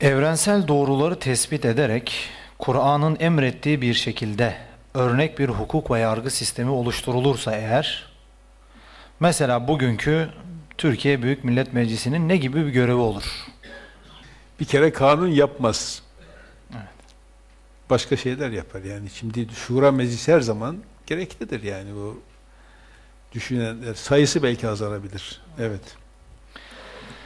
Evrensel doğruları tespit ederek Kur'an'ın emrettiği bir şekilde örnek bir hukuk ve yargı sistemi oluşturulursa eğer mesela bugünkü Türkiye Büyük Millet Meclisi'nin ne gibi bir görevi olur? Bir kere kanun yapmaz. Başka şeyler yapar yani. Şimdi şura meclisi her zaman gereklidir yani bu düşünenler sayısı belki azalabilir. Evet.